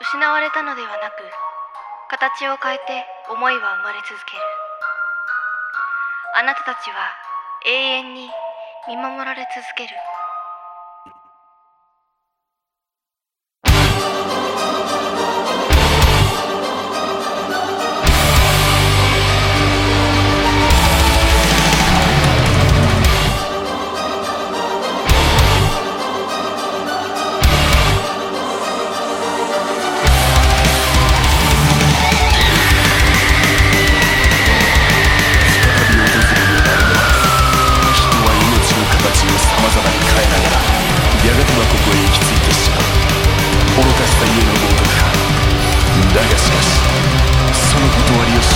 失われたのではなく形を変えて思いは生まれ続ける。あなたたちは永遠に見守られ続ける。vitórias.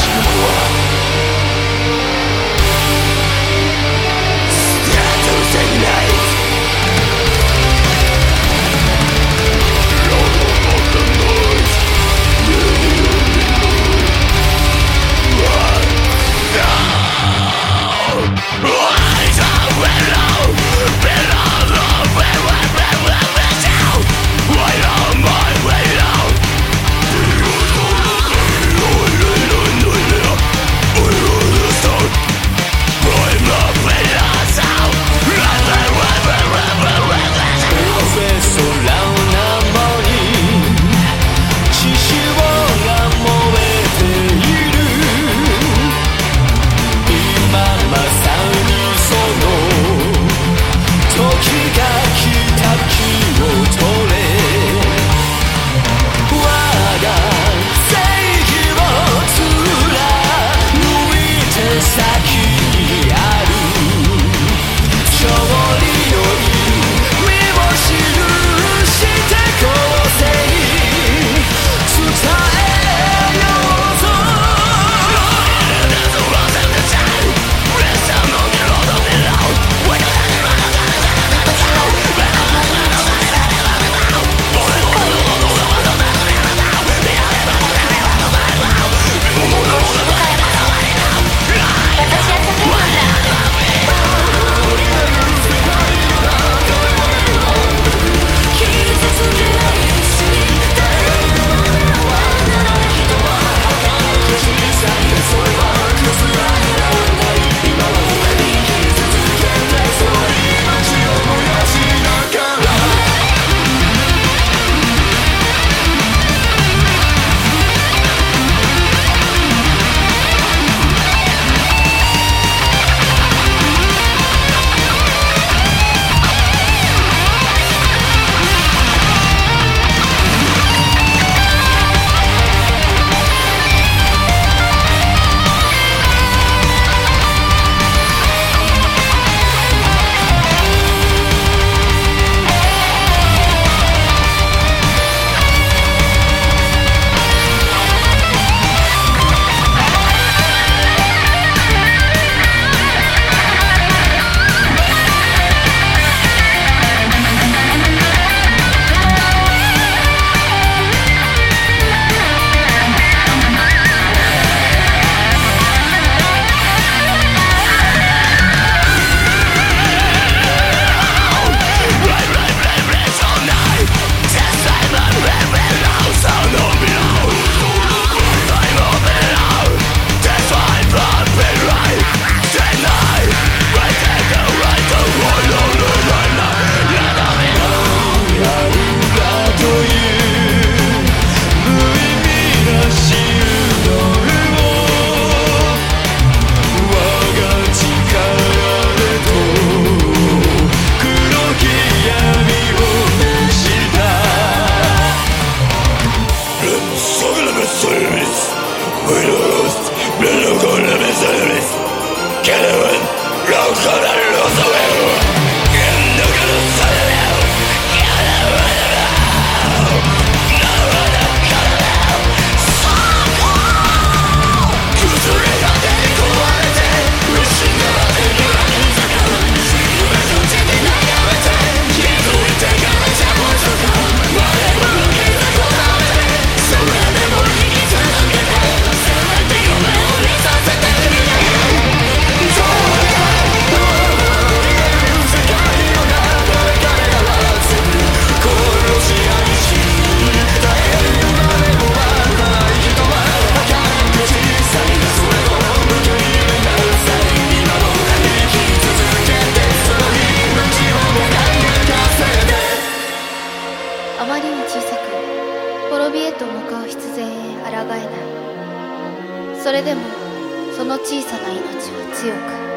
その小さな命は強く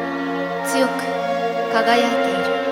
強く輝いている。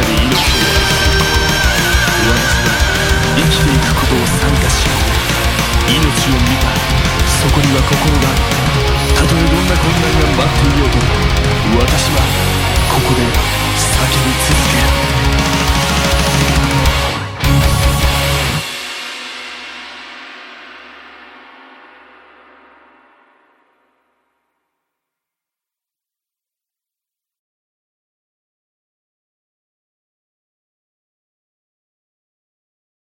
中で命を私は生きていくことを参加しよう命を見たそこには心があるたとえどんな困難が待っていようと私はここで叫び続ける